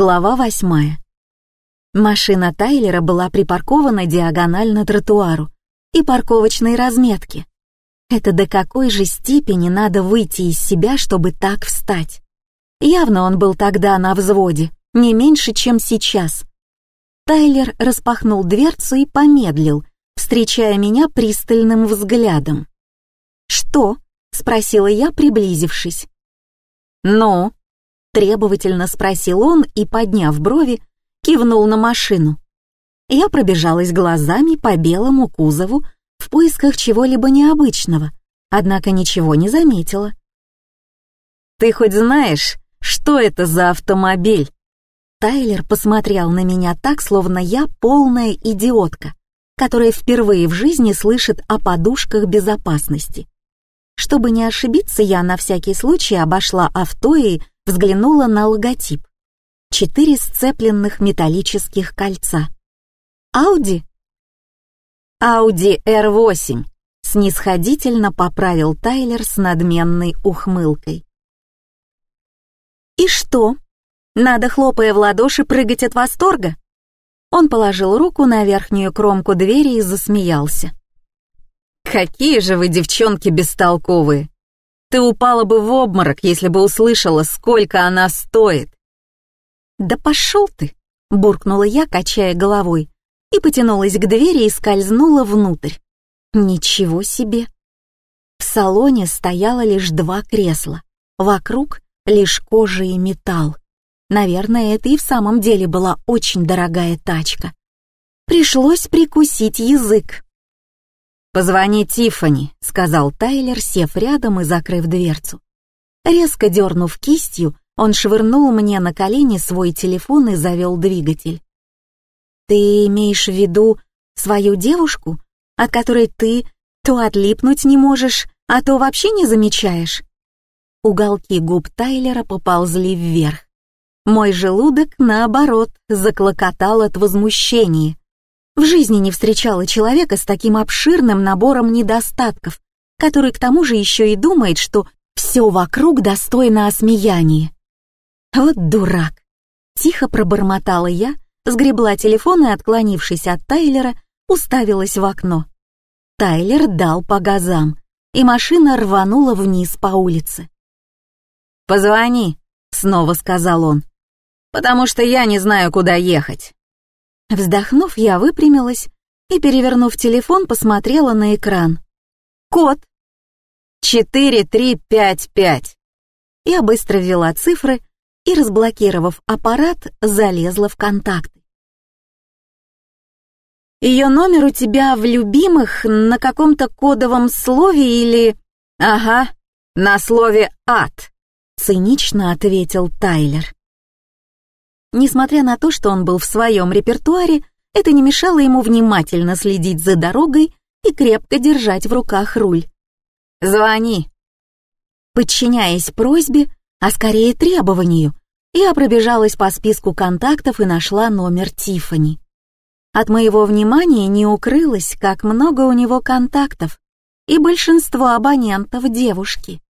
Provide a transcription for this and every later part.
Глава восьмая. Машина Тайлера была припаркована диагонально тротуару и парковочной разметке. Это до какой же степени надо выйти из себя, чтобы так встать? Явно он был тогда на взводе, не меньше, чем сейчас. Тайлер распахнул дверцу и помедлил, встречая меня пристальным взглядом. «Что?» — спросила я, приблизившись. «Ну?» Требовательно спросил он и, подняв брови, кивнул на машину. Я пробежалась глазами по белому кузову в поисках чего-либо необычного, однако ничего не заметила. «Ты хоть знаешь, что это за автомобиль?» Тайлер посмотрел на меня так, словно я полная идиотка, которая впервые в жизни слышит о подушках безопасности. Чтобы не ошибиться, я на всякий случай обошла авто и взглянула на логотип. Четыре сцепленных металлических кольца. «Ауди?» «Ауди R8», — снисходительно поправил Тайлер с надменной ухмылкой. «И что? Надо, хлопая в ладоши, прыгать от восторга?» Он положил руку на верхнюю кромку двери и засмеялся. «Какие же вы, девчонки, бестолковые! Ты упала бы в обморок, если бы услышала, сколько она стоит. Да пошел ты, буркнула я, качая головой, и потянулась к двери и скользнула внутрь. Ничего себе. В салоне стояло лишь два кресла, вокруг лишь кожа и металл. Наверное, это и в самом деле была очень дорогая тачка. Пришлось прикусить язык. «Позвони Тиффани», — сказал Тайлер, сев рядом и закрыв дверцу. Резко дернув кистью, он швырнул мне на колени свой телефон и завел двигатель. «Ты имеешь в виду свою девушку, от которой ты то отлипнуть не можешь, а то вообще не замечаешь?» Уголки губ Тайлера поползли вверх. Мой желудок, наоборот, заклокотал от возмущения. В жизни не встречала человека с таким обширным набором недостатков, который к тому же еще и думает, что все вокруг достойно осмеяния. Вот дурак. Тихо пробормотала я, сгребла телефон и, отклонившись от Тайлера, уставилась в окно. Тайлер дал по газам, и машина рванула вниз по улице. «Позвони», — снова сказал он, — «потому что я не знаю, куда ехать». Вздохнув, я выпрямилась и, перевернув телефон, посмотрела на экран. Код. «Четыре, три, пять, пять». Я быстро ввела цифры и, разблокировав аппарат, залезла в контакты. Ее номер у тебя в любимых на каком-то кодовом слове или... Ага, на слове «ад», — цинично ответил Тайлер. Несмотря на то, что он был в своем репертуаре, это не мешало ему внимательно следить за дорогой и крепко держать в руках руль. «Звони!» Подчиняясь просьбе, а скорее требованию, я пробежалась по списку контактов и нашла номер Тифани. От моего внимания не укрылось, как много у него контактов, и большинство абонентов девушки.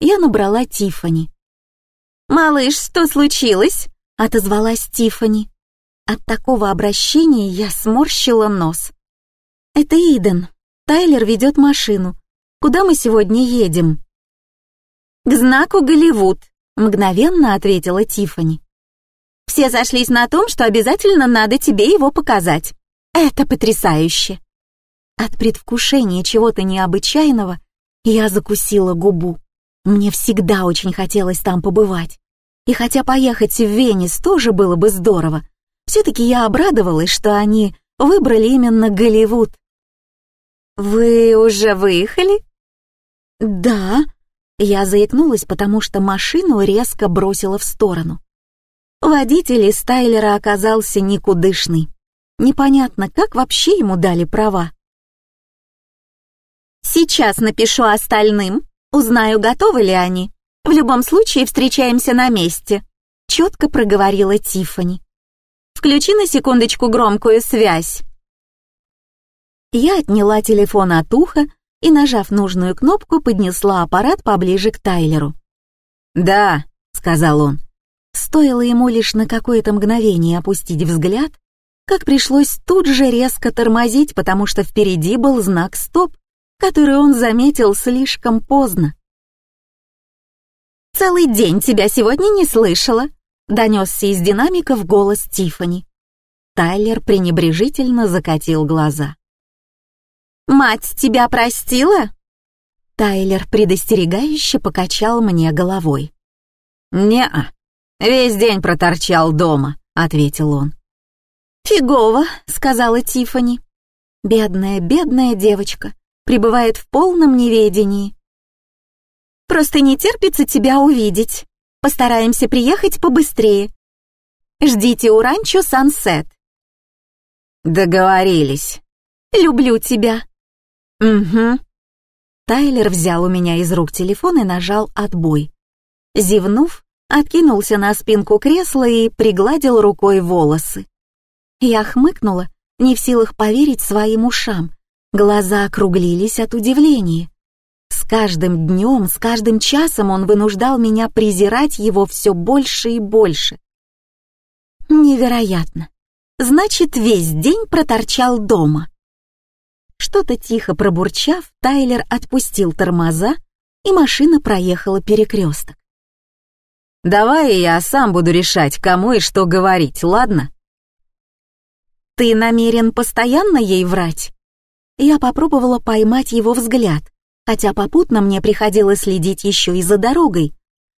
Я набрала Тифани. «Малыш, что случилось?» Отозвалась Тифани. От такого обращения я сморщила нос. Это Иден. Тайлер ведет машину. Куда мы сегодня едем? К знаку Голливуд, мгновенно ответила Тифани. Все сошлись на том, что обязательно надо тебе его показать. Это потрясающе. От предвкушения чего-то необычайного я закусила губу. Мне всегда очень хотелось там побывать. И хотя поехать в Венес тоже было бы здорово, все-таки я обрадовалась, что они выбрали именно Голливуд. «Вы уже выехали?» «Да», — я заикнулась, потому что машину резко бросила в сторону. Водитель из Тайлера оказался никудышный. Непонятно, как вообще ему дали права. «Сейчас напишу остальным, узнаю, готовы ли они», в любом случае встречаемся на месте», — четко проговорила Тиффани. «Включи на секундочку громкую связь». Я отняла телефон от уха и, нажав нужную кнопку, поднесла аппарат поближе к Тайлеру. «Да», — сказал он, — Стоило ему лишь на какое-то мгновение опустить взгляд, как пришлось тут же резко тормозить, потому что впереди был знак «Стоп», который он заметил слишком поздно. «Целый день тебя сегодня не слышала», — донесся из динамиков голос Тифани. Тайлер пренебрежительно закатил глаза. «Мать тебя простила?» Тайлер предостерегающе покачал мне головой. «Не-а, весь день проторчал дома», — ответил он. «Фигово», — сказала Тифани. «Бедная, бедная девочка, пребывает в полном неведении. Просто не терпится тебя увидеть. Постараемся приехать побыстрее. Ждите у ранчо Сансет». «Договорились». «Люблю тебя». «Угу». Тайлер взял у меня из рук телефон и нажал «Отбой». Зевнув, откинулся на спинку кресла и пригладил рукой волосы. Я хмыкнула, не в силах поверить своим ушам. Глаза округлились от удивления. С каждым днем, с каждым часом он вынуждал меня презирать его все больше и больше. Невероятно. Значит, весь день проторчал дома. Что-то тихо пробурчав, Тайлер отпустил тормоза, и машина проехала перекресток. «Давай я сам буду решать, кому и что говорить, ладно?» «Ты намерен постоянно ей врать?» Я попробовала поймать его взгляд, хотя попутно мне приходилось следить еще и за дорогой.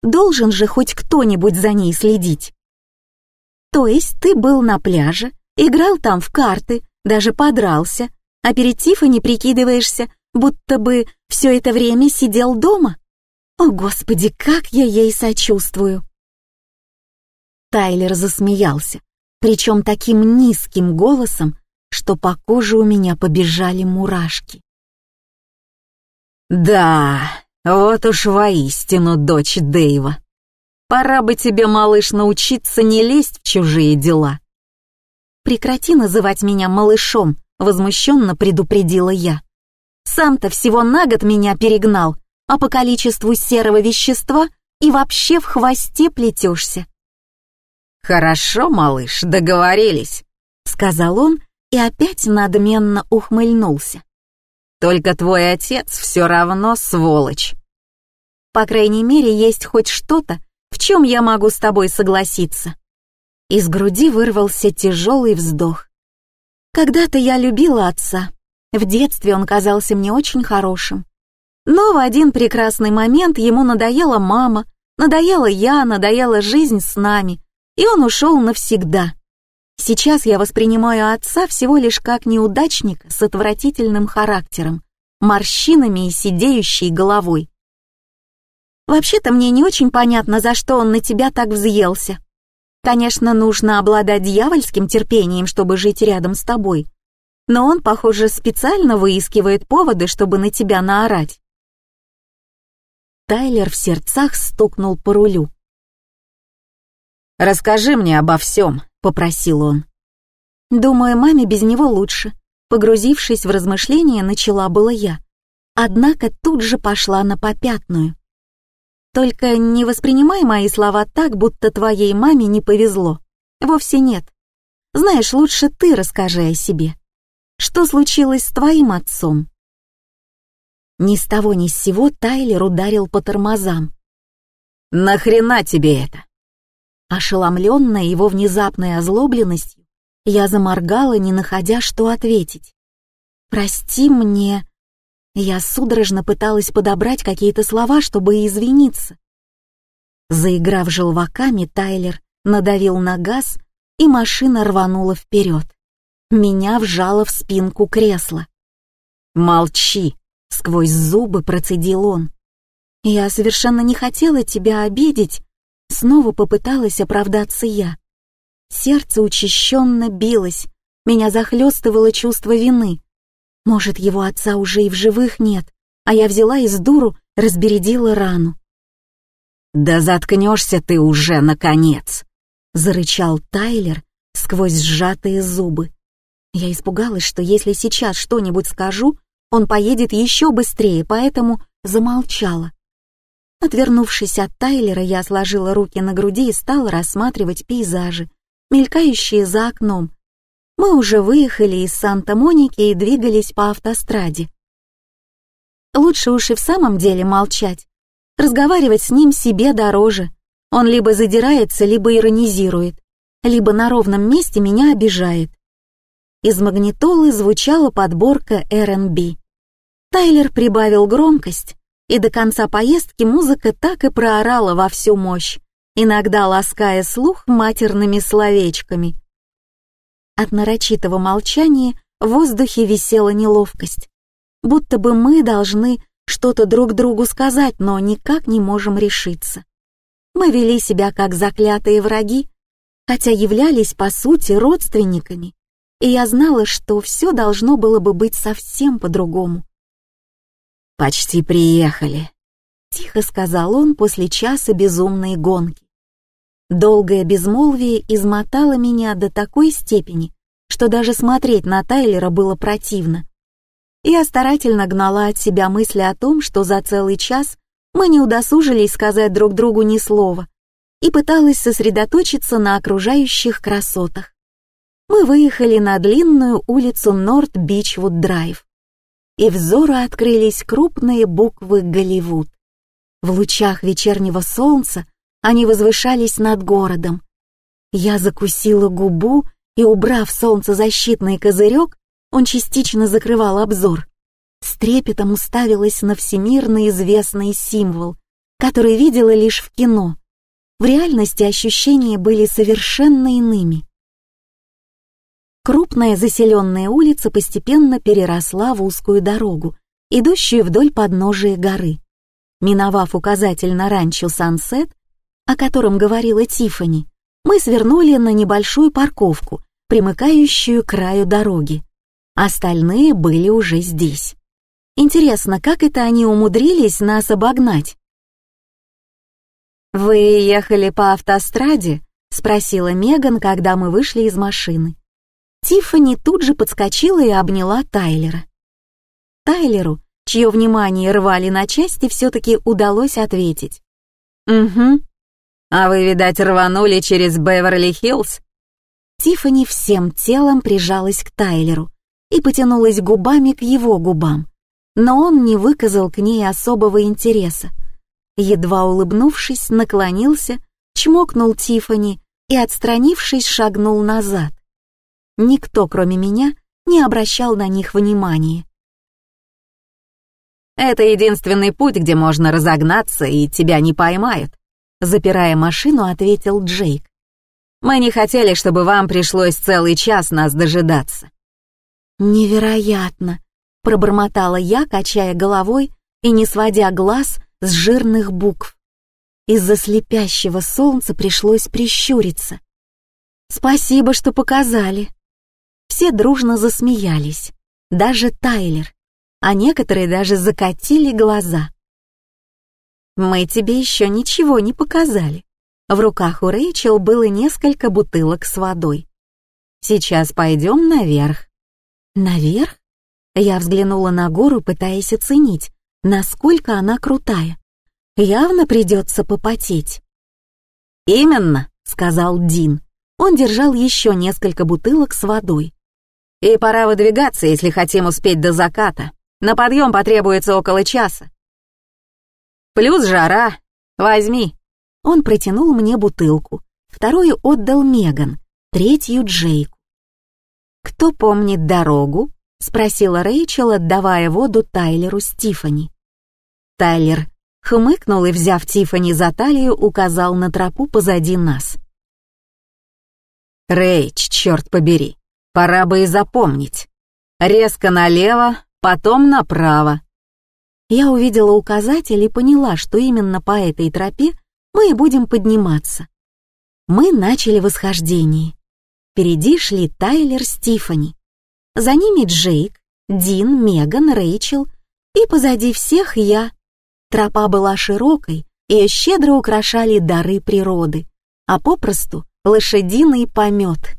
Должен же хоть кто-нибудь за ней следить. То есть ты был на пляже, играл там в карты, даже подрался, а перед Тиффани прикидываешься, будто бы все это время сидел дома? О, Господи, как я ей сочувствую!» Тайлер засмеялся, причем таким низким голосом, что по коже у меня побежали мурашки. «Да, вот уж воистину дочь Дэйва. Пора бы тебе, малыш, научиться не лезть в чужие дела». «Прекрати называть меня малышом», — возмущенно предупредила я. «Сам-то всего на год меня перегнал, а по количеству серого вещества и вообще в хвосте плетешься». «Хорошо, малыш, договорились», — сказал он и опять надменно ухмыльнулся. Только твой отец все равно сволочь. По крайней мере, есть хоть что-то, в чем я могу с тобой согласиться. Из груди вырвался тяжелый вздох. Когда-то я любила отца. В детстве он казался мне очень хорошим. Но в один прекрасный момент ему надоела мама, надоела я, надоела жизнь с нами, и он ушел навсегда. Сейчас я воспринимаю отца всего лишь как неудачника с отвратительным характером, морщинами и сидеющей головой. Вообще-то мне не очень понятно, за что он на тебя так взъелся. Конечно, нужно обладать дьявольским терпением, чтобы жить рядом с тобой. Но он, похоже, специально выискивает поводы, чтобы на тебя наорать. Тайлер в сердцах стукнул по рулю. «Расскажи мне обо всем», — попросил он. «Думаю, маме без него лучше», — погрузившись в размышления, начала была я. Однако тут же пошла на попятную. «Только не воспринимай мои слова так, будто твоей маме не повезло. Вовсе нет. Знаешь, лучше ты расскажи о себе. Что случилось с твоим отцом?» Ни с того ни с сего Тайлер ударил по тормозам. «Нахрена тебе это?» Ошеломленная его внезапной озлобленностью, я заморгала, не находя, что ответить. «Прости мне...» Я судорожно пыталась подобрать какие-то слова, чтобы извиниться. Заиграв желваками, Тайлер надавил на газ, и машина рванула вперед. Меня вжало в спинку кресла. «Молчи!» — сквозь зубы процедил он. «Я совершенно не хотела тебя обидеть», Снова попыталась оправдаться я. Сердце учащенно билось, меня захлестывало чувство вины. Может, его отца уже и в живых нет, а я взяла из дуру, разбередила рану. «Да заткнешься ты уже, наконец!» — зарычал Тайлер сквозь сжатые зубы. Я испугалась, что если сейчас что-нибудь скажу, он поедет еще быстрее, поэтому замолчала. Отвернувшись от Тайлера, я сложила руки на груди и стала рассматривать пейзажи, мелькающие за окном. Мы уже выехали из Санта-Моники и двигались по автостраде. Лучше уж и в самом деле молчать. Разговаривать с ним себе дороже. Он либо задирается, либо иронизирует, либо на ровном месте меня обижает. Из магнитолы звучала подборка R&B. Тайлер прибавил громкость, и до конца поездки музыка так и проорала во всю мощь, иногда лаская слух матерными словечками. От нарочитого молчания в воздухе висела неловкость, будто бы мы должны что-то друг другу сказать, но никак не можем решиться. Мы вели себя как заклятые враги, хотя являлись по сути родственниками, и я знала, что все должно было бы быть совсем по-другому. «Почти приехали», — тихо сказал он после часа безумной гонки. Долгое безмолвие измотало меня до такой степени, что даже смотреть на Тайлера было противно. Я старательно гнала от себя мысли о том, что за целый час мы не удосужились сказать друг другу ни слова, и пыталась сосредоточиться на окружающих красотах. Мы выехали на длинную улицу Норт-Бичвуд-Драйв и взору открылись крупные буквы «Голливуд». В лучах вечернего солнца они возвышались над городом. Я закусила губу и, убрав солнцезащитный козырек, он частично закрывал обзор. С трепетом уставилась на всемирно известный символ, который видела лишь в кино. В реальности ощущения были совершенно иными. Крупная заселенная улица постепенно переросла в узкую дорогу, идущую вдоль подножия горы. Миновав указатель на ранчо «Сансет», о котором говорила Тифани, мы свернули на небольшую парковку, примыкающую к краю дороги. Остальные были уже здесь. Интересно, как это они умудрились нас обогнать? «Вы ехали по автостраде?» — спросила Меган, когда мы вышли из машины. Тиффани тут же подскочила и обняла Тайлера. Тайлеру, чье внимание рвали на части, все-таки удалось ответить. «Угу. А вы, видать, рванули через Беверли-Хиллз?» Тиффани всем телом прижалась к Тайлеру и потянулась губами к его губам, но он не выказал к ней особого интереса. Едва улыбнувшись, наклонился, чмокнул Тиффани и, отстранившись, шагнул назад. Никто, кроме меня, не обращал на них внимания. «Это единственный путь, где можно разогнаться, и тебя не поймают», запирая машину, ответил Джейк. «Мы не хотели, чтобы вам пришлось целый час нас дожидаться». «Невероятно!» — пробормотала я, качая головой и не сводя глаз с жирных букв. Из-за слепящего солнца пришлось прищуриться. «Спасибо, что показали». Все дружно засмеялись, даже Тайлер, а некоторые даже закатили глаза. «Мы тебе еще ничего не показали». В руках у Рэйчел было несколько бутылок с водой. «Сейчас пойдем наверх». «Наверх?» Я взглянула на гору, пытаясь оценить, насколько она крутая. Явно придется попотеть. «Именно», — сказал Дин. Он держал еще несколько бутылок с водой. И пора выдвигаться, если хотим успеть до заката. На подъем потребуется около часа. Плюс жара. Возьми. Он протянул мне бутылку. Вторую отдал Меган, третью Джейку. «Кто помнит дорогу?» — спросила Рэйчел, отдавая воду Тайлеру Стифани. Тайлер хмыкнул и, взяв Тифани за талию, указал на тропу позади нас. «Рэйч, черт побери, Пора бы и запомнить. Резко налево, потом направо. Я увидела указатель и поняла, что именно по этой тропе мы и будем подниматься. Мы начали восхождение. Впереди шли Тайлер с Тиффани. За ними Джейк, Дин, Меган, Рэйчел и позади всех я. Тропа была широкой, ее щедро украшали дары природы, а попросту лошадиный помет.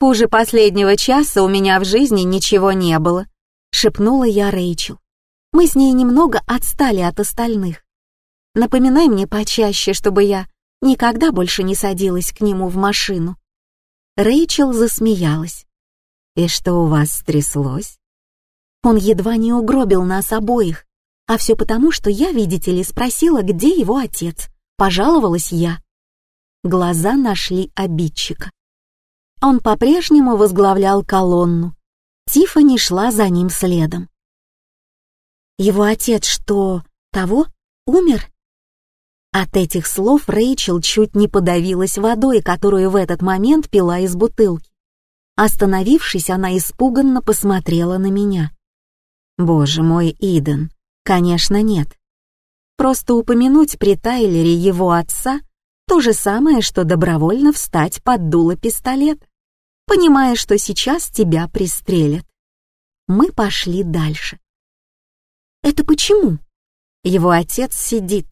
«Хуже последнего часа у меня в жизни ничего не было», — шепнула я Рэйчел. Мы с ней немного отстали от остальных. Напоминай мне почаще, чтобы я никогда больше не садилась к нему в машину. Рэйчел засмеялась. «И что у вас стряслось?» Он едва не угробил нас обоих, а все потому, что я, видите ли, спросила, где его отец. Пожаловалась я. Глаза нашли обидчика. Он по-прежнему возглавлял колонну. Тиффани шла за ним следом. Его отец что, того, умер? От этих слов Рэйчел чуть не подавилась водой, которую в этот момент пила из бутылки. Остановившись, она испуганно посмотрела на меня. «Боже мой, Иден, конечно, нет. Просто упомянуть при Тайлере его отца — то же самое, что добровольно встать под дуло пистолета, понимая, что сейчас тебя пристрелят. Мы пошли дальше. Это почему? Его отец сидит,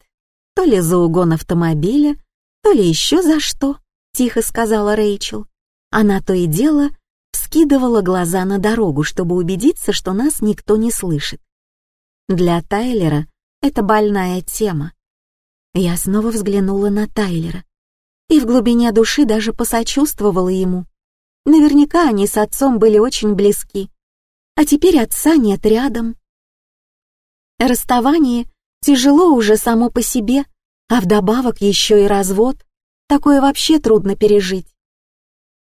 то ли за угон автомобиля, то ли еще за что, тихо сказала Рэйчел. Она то и дело вскидывала глаза на дорогу, чтобы убедиться, что нас никто не слышит. Для Тайлера это больная тема. Я снова взглянула на Тайлера и в глубине души даже посочувствовала ему. Наверняка они с отцом были очень близки, а теперь отца нет рядом. Расставание Тяжело уже само по себе, а вдобавок еще и развод. Такое вообще трудно пережить.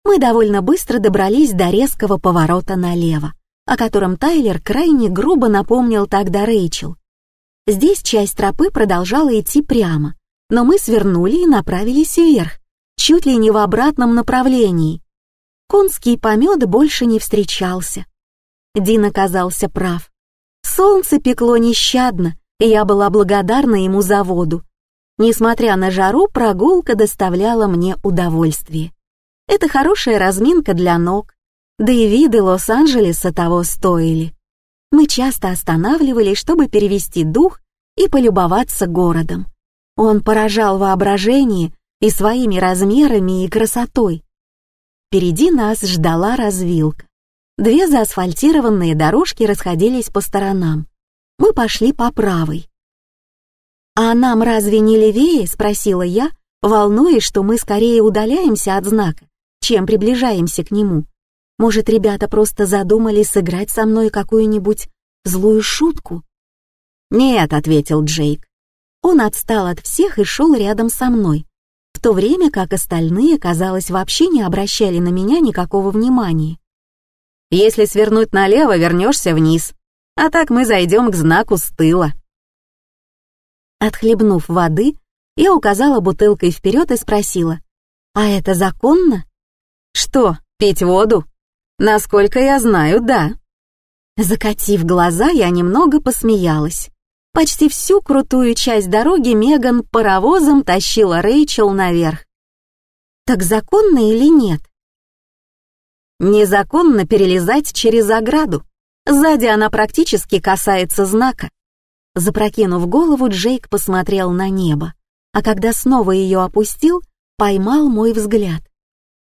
Мы довольно быстро добрались до резкого поворота налево, о котором Тайлер крайне грубо напомнил тогда Рэйчел. Здесь часть тропы продолжала идти прямо, но мы свернули и направились вверх, чуть ли не в обратном направлении. Конский помет больше не встречался. Дин оказался прав. Солнце пекло нещадно, и я была благодарна ему за воду. Несмотря на жару, прогулка доставляла мне удовольствие. Это хорошая разминка для ног, да и виды Лос-Анджелеса того стоили. Мы часто останавливались, чтобы перевести дух и полюбоваться городом. Он поражал воображение и своими размерами и красотой. Впереди нас ждала развилка. Две заасфальтированные дорожки расходились по сторонам мы пошли по правой. «А нам разве не левее?» — спросила я, волнуясь, что мы скорее удаляемся от знака, чем приближаемся к нему. Может, ребята просто задумали сыграть со мной какую-нибудь злую шутку? «Нет», — ответил Джейк. Он отстал от всех и шел рядом со мной, то время как остальные, казалось, вообще не обращали на меня никакого внимания. «Если свернуть налево, вернешься вниз», а так мы зайдем к знаку с тыла. Отхлебнув воды, я указала бутылкой вперед и спросила, «А это законно?» «Что, пить воду?» «Насколько я знаю, да». Закатив глаза, я немного посмеялась. Почти всю крутую часть дороги Меган паровозом тащила Рэйчел наверх. Так законно или нет? Незаконно перелезать через ограду. Сзади она практически касается знака. Запрокинув голову, Джейк посмотрел на небо, а когда снова ее опустил, поймал мой взгляд.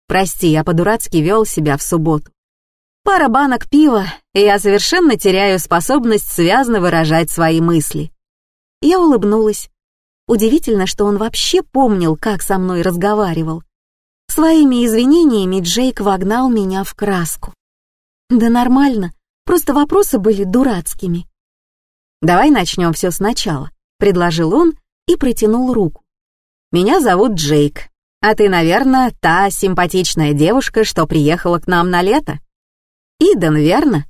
«Прости, я по-дурацки вел себя в субботу. Пара банок пива, и я совершенно теряю способность связно выражать свои мысли». Я улыбнулась. Удивительно, что он вообще помнил, как со мной разговаривал. Своими извинениями Джейк вогнал меня в краску. «Да нормально», Просто вопросы были дурацкими. «Давай начнем все сначала», — предложил он и протянул руку. «Меня зовут Джейк, а ты, наверное, та симпатичная девушка, что приехала к нам на лето? Иден, верно?»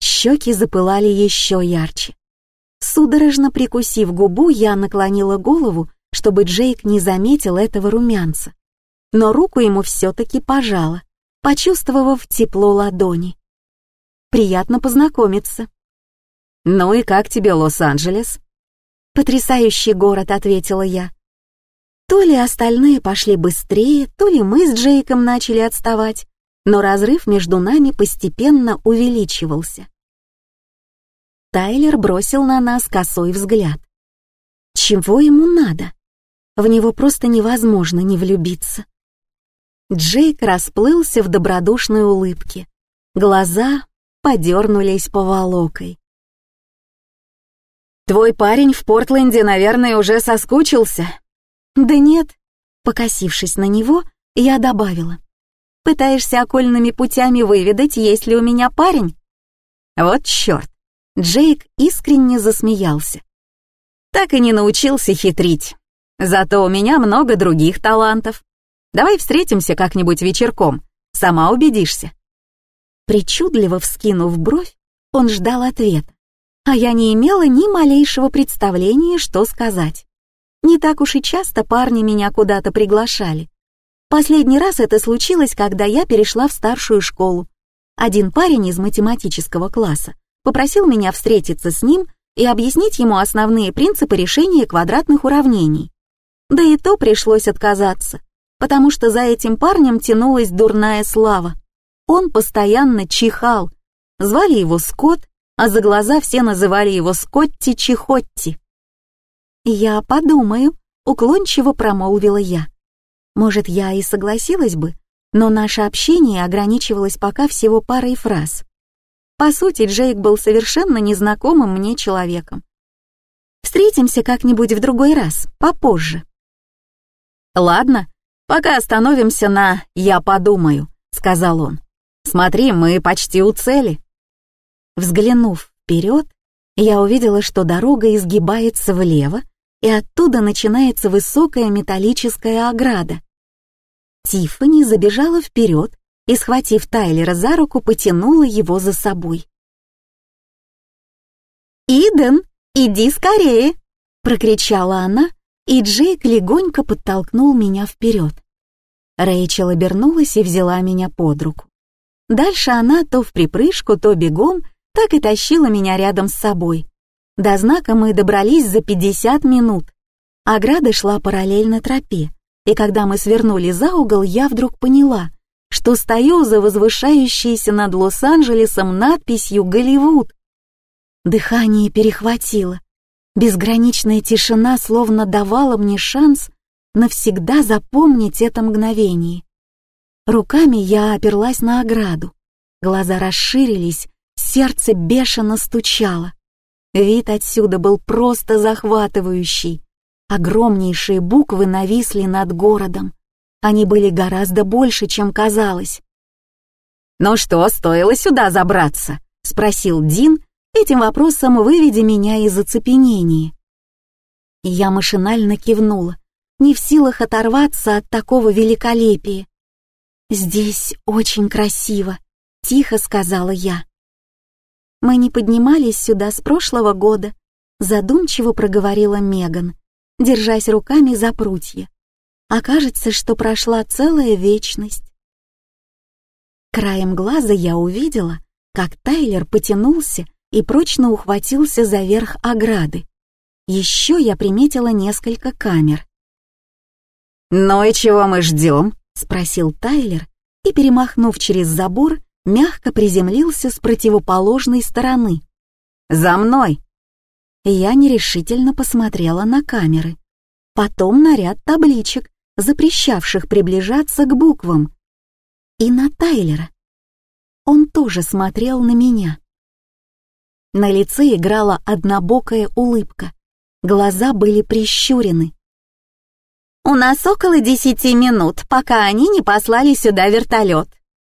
Щеки запылали еще ярче. Судорожно прикусив губу, я наклонила голову, чтобы Джейк не заметил этого румянца. Но руку ему все-таки пожала, почувствовав тепло ладони. Приятно познакомиться». «Ну и как тебе Лос-Анджелес?» «Потрясающий город», — ответила я. То ли остальные пошли быстрее, то ли мы с Джейком начали отставать, но разрыв между нами постепенно увеличивался. Тайлер бросил на нас косой взгляд. Чего ему надо? В него просто невозможно не влюбиться. Джейк расплылся в добродушной улыбке. Глаза подернулись поволокой. «Твой парень в Портленде, наверное, уже соскучился». «Да нет», покосившись на него, я добавила. «Пытаешься окольными путями выведать, есть ли у меня парень?» «Вот черт!» Джейк искренне засмеялся. «Так и не научился хитрить. Зато у меня много других талантов. Давай встретимся как-нибудь вечерком, сама убедишься». Причудливо вскинув бровь, он ждал ответа, а я не имела ни малейшего представления, что сказать. Не так уж и часто парни меня куда-то приглашали. Последний раз это случилось, когда я перешла в старшую школу. Один парень из математического класса попросил меня встретиться с ним и объяснить ему основные принципы решения квадратных уравнений. Да и то пришлось отказаться, потому что за этим парнем тянулась дурная слава. Он постоянно чихал. Звали его Скотт, а за глаза все называли его Скотти-Чихотти. «Я подумаю», — уклончиво промолвила я. Может, я и согласилась бы, но наше общение ограничивалось пока всего парой фраз. По сути, Джейк был совершенно незнакомым мне человеком. Встретимся как-нибудь в другой раз, попозже. «Ладно, пока остановимся на «я подумаю», — сказал он. «Смотри, мы почти у цели». Взглянув вперед, я увидела, что дорога изгибается влево, и оттуда начинается высокая металлическая ограда. Тиффани забежала вперед и, схватив Тайлера за руку, потянула его за собой. «Иден, иди скорее!» — прокричала она, и Джейк легонько подтолкнул меня вперед. Рэйчел обернулась и взяла меня под руку. Дальше она то в припрыжку, то бегом так и тащила меня рядом с собой. До знака мы добрались за 50 минут. Ограда шла параллельно тропе, и когда мы свернули за угол, я вдруг поняла, что стою за возвышающейся над Лос-Анджелесом надписью «Голливуд». Дыхание перехватило. Безграничная тишина словно давала мне шанс навсегда запомнить это мгновение. Руками я оперлась на ограду. Глаза расширились, сердце бешено стучало. Вид отсюда был просто захватывающий. Огромнейшие буквы нависли над городом. Они были гораздо больше, чем казалось. «Ну что, стоило сюда забраться?» — спросил Дин, этим вопросом выведя меня из оцепенения. Я машинально кивнула, не в силах оторваться от такого великолепия. «Здесь очень красиво», — тихо сказала я. Мы не поднимались сюда с прошлого года, задумчиво проговорила Меган, держась руками за прутья. Окажется, что прошла целая вечность. Краем глаза я увидела, как Тайлер потянулся и прочно ухватился за верх ограды. Еще я приметила несколько камер. «Ну и чего мы ждем?» — спросил Тайлер и, перемахнув через забор, мягко приземлился с противоположной стороны. «За мной!» Я нерешительно посмотрела на камеры, потом на ряд табличек, запрещавших приближаться к буквам, и на Тайлера. Он тоже смотрел на меня. На лице играла однобокая улыбка, глаза были прищурены. «У нас около десяти минут, пока они не послали сюда вертолет»,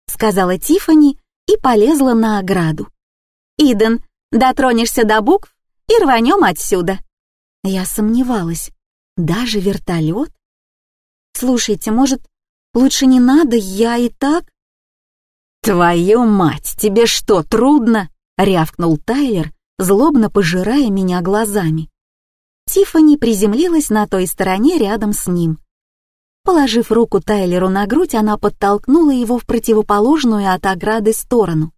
сказала Тифани и полезла на ограду. «Иден, дотронешься до букв и рванем отсюда». Я сомневалась. Даже вертолет? Слушайте, может, лучше не надо, я и так... «Твою мать, тебе что, трудно?» — рявкнул Тайлер, злобно пожирая меня глазами. Тифани приземлилась на той стороне рядом с ним. Положив руку Тайлеру на грудь, она подтолкнула его в противоположную от ограды сторону.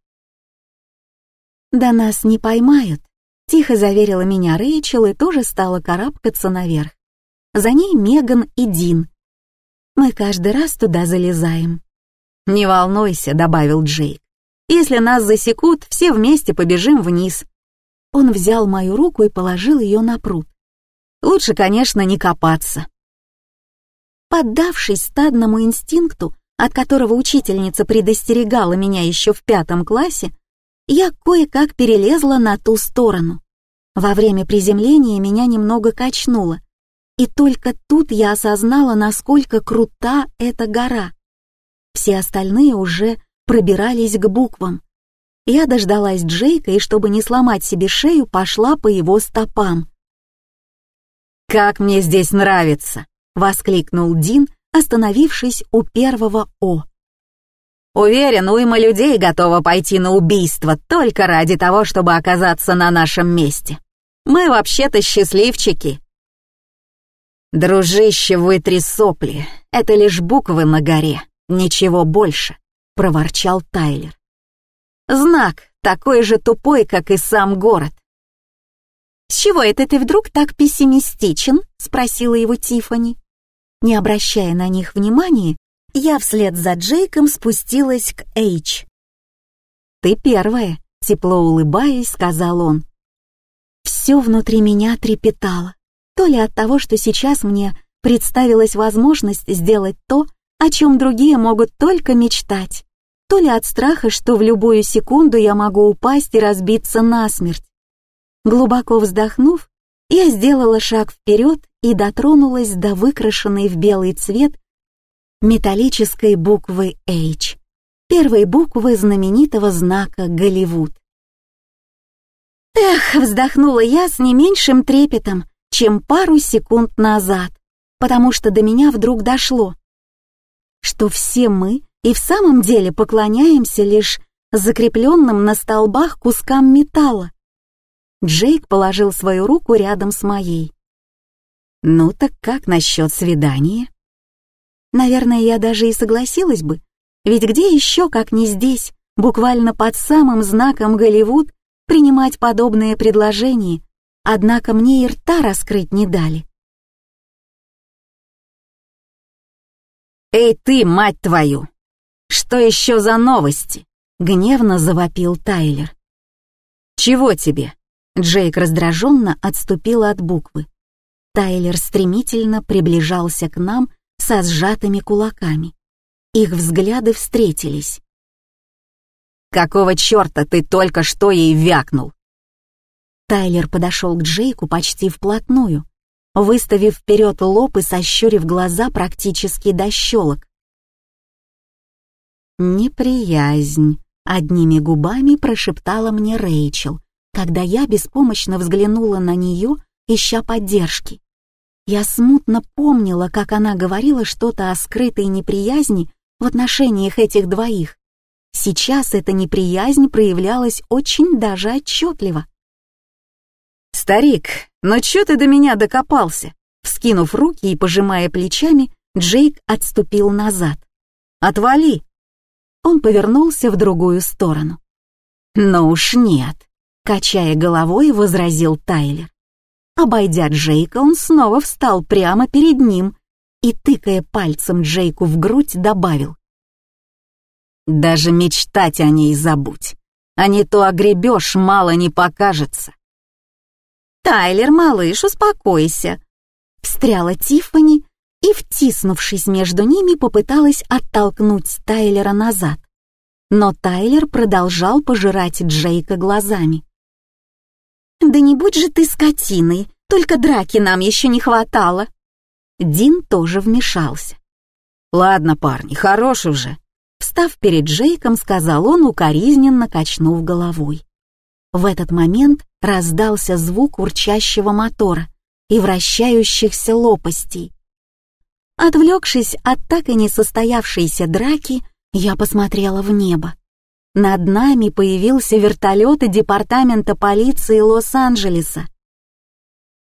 «Да нас не поймают», — тихо заверила меня Рэйчел и тоже стала карабкаться наверх. За ней Меган и Дин. «Мы каждый раз туда залезаем». «Не волнуйся», — добавил Джейк. «Если нас засекут, все вместе побежим вниз». Он взял мою руку и положил ее на пруд. «Лучше, конечно, не копаться». Поддавшись стадному инстинкту, от которого учительница предостерегала меня еще в пятом классе, я кое-как перелезла на ту сторону. Во время приземления меня немного качнуло, и только тут я осознала, насколько крута эта гора. Все остальные уже пробирались к буквам. Я дождалась Джейка и, чтобы не сломать себе шею, пошла по его стопам. «Как мне здесь нравится!» — воскликнул Дин, остановившись у первого «О». «Уверен, уйма людей готова пойти на убийство только ради того, чтобы оказаться на нашем месте. Мы вообще-то счастливчики». «Дружище, вытри сопли, это лишь буквы на горе, ничего больше», — проворчал Тайлер. «Знак такой же тупой, как и сам город». «С чего это ты вдруг так пессимистичен?» — спросила его Тифани. Не обращая на них внимания, я вслед за Джейком спустилась к Эйч. «Ты первая», — тепло улыбаясь, сказал он. Все внутри меня трепетало, то ли от того, что сейчас мне представилась возможность сделать то, о чем другие могут только мечтать, то ли от страха, что в любую секунду я могу упасть и разбиться насмерть. Глубоко вздохнув, я сделала шаг вперед и дотронулась до выкрашенной в белый цвет металлической буквы H, первой буквы знаменитого знака Голливуд. Эх, вздохнула я с не меньшим трепетом, чем пару секунд назад, потому что до меня вдруг дошло, что все мы и в самом деле поклоняемся лишь закрепленным на столбах кускам металла. Джейк положил свою руку рядом с моей. «Ну так как насчет свидания?» Наверное, я даже и согласилась бы, ведь где еще, как не здесь, буквально под самым знаком Голливуд, принимать подобные предложения, однако мне и рта раскрыть не дали. «Эй ты, мать твою! Что еще за новости?» — гневно завопил Тайлер. «Чего тебе?» — Джейк раздраженно отступил от буквы. Тайлер стремительно приближался к нам со сжатыми кулаками. Их взгляды встретились. «Какого черта ты только что ей вякнул?» Тайлер подошел к Джейку почти вплотную, выставив вперед лоб и сощурив глаза практически до щелок. «Неприязнь», — одними губами прошептала мне Рэйчел, когда я беспомощно взглянула на нее, ища поддержки. Я смутно помнила, как она говорила что-то о скрытой неприязни в отношениях этих двоих. Сейчас эта неприязнь проявлялась очень даже отчетливо. «Старик, ну чё ты до меня докопался?» Вскинув руки и пожимая плечами, Джейк отступил назад. «Отвали!» Он повернулся в другую сторону. «Ну уж нет», — качая головой, возразил Тайлер. Обойдя Джейка, он снова встал прямо перед ним и, тыкая пальцем Джейку в грудь, добавил. Даже мечтать о ней забудь, а не то огребешь, мало не покажется. «Тайлер, малыш, успокойся!» Встряла Тиффани и, втиснувшись между ними, попыталась оттолкнуть Тайлера назад. Но Тайлер продолжал пожирать Джейка глазами. «Да не будь же ты скотиной, только драки нам еще не хватало!» Дин тоже вмешался. «Ладно, парни, хорош уже. Встав перед Джейком, сказал он, укоризненно качнув головой. В этот момент раздался звук урчащего мотора и вращающихся лопастей. Отвлекшись от так и не состоявшейся драки, я посмотрела в небо. Над нами появился вертолет департамента полиции Лос-Анджелеса.